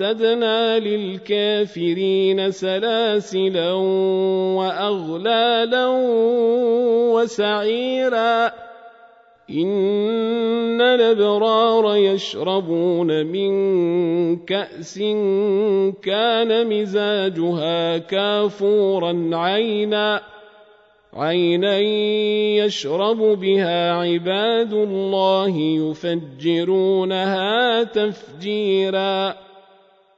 وأعتدنا للكافرين سلاسلا وأغلالا وسعيرا. إن الأبرار يشربون من كأس كان مزاجها كافورا عينا. عينا يشرب بها عباد الله يفجرونها تفجيرا.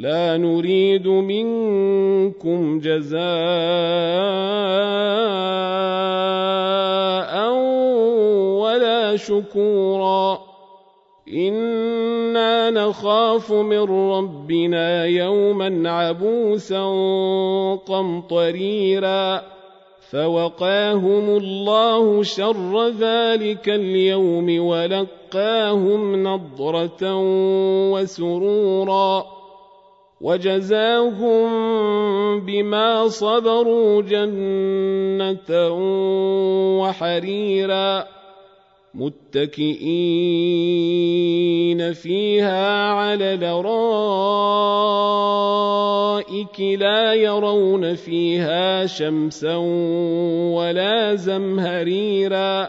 لا نريد منكم جزاء ولا شكورا. إنا نخاف من ربنا يوما عبوسا قمطريرا. فوقاهم الله شر ذلك اليوم ولقاهم نضرة وسرورا. وجزاهم بما صبروا جنة وحريرا متكئين فيها على الأرائك لا يرون فيها شمسا ولا زمهريرا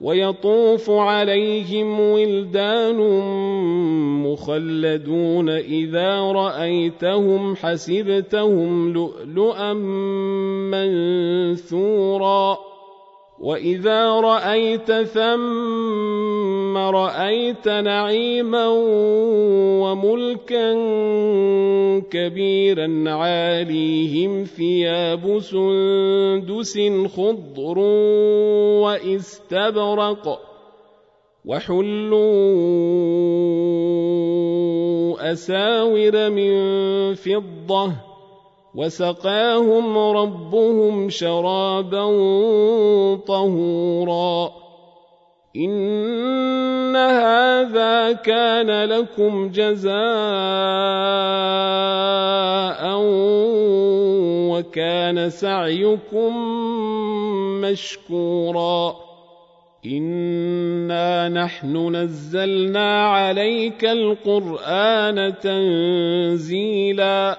ويطوف عليهم ولدان مخلدون إذا رأيتهم حسبتهم لؤلؤا منثورا واذا رايت ثم رايت نعيما وملكا كبيرا عاليهم ثياب سندس خضر واستبرق وحلوا اساور من فضه وسقاهم ربهم شرابا طهورا. إن هذا كان لكم جزاء وكان سعيكم مشكورا. إنا نحن نزلنا عليك القرآن تنزيلا.